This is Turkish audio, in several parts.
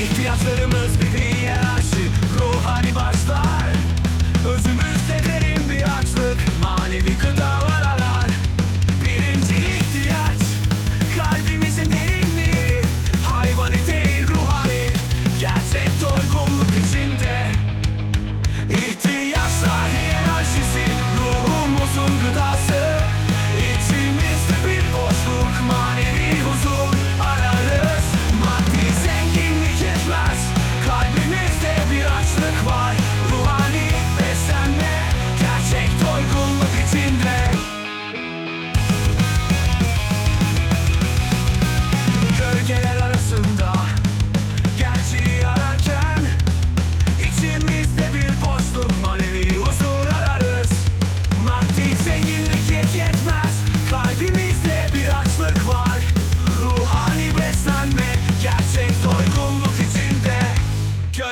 ihtiyaçlarımız bitiriyor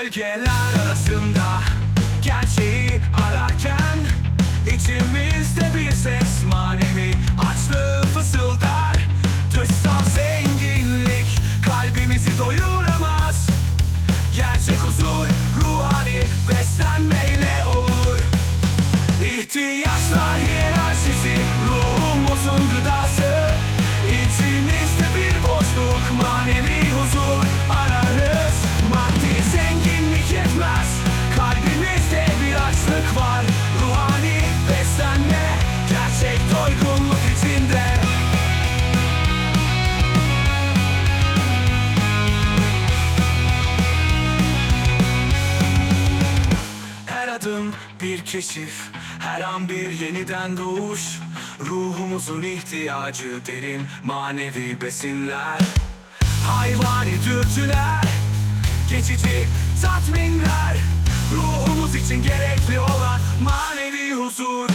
Gölgeler arasında gerçeği ararken içimizde bir ses manevi açlığı fısıldar. Dışsal zenginlik kalbimizi doyuramaz. Gerçek huzur ruhani beslenmeyle olur. İhtiyaçlar hiyerarşisi ruhumuzun gıdası. İçimizde bir boşluk manevi bir keşif Her an bir yeniden doğuş. Ruhumuzun ihtiyacı derin manevi besinler. Hayvani dürtüler Geçici tatminler. Ruhumuz için gerekli olan manevi huzur.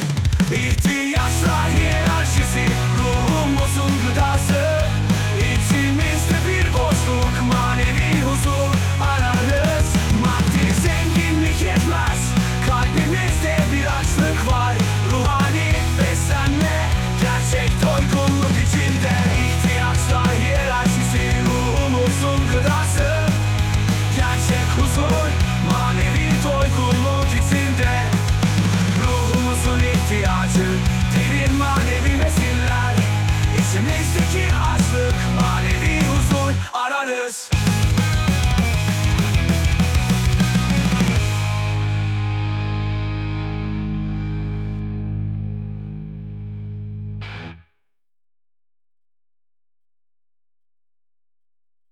acı Derin manevi mesiller İçimizdeki acı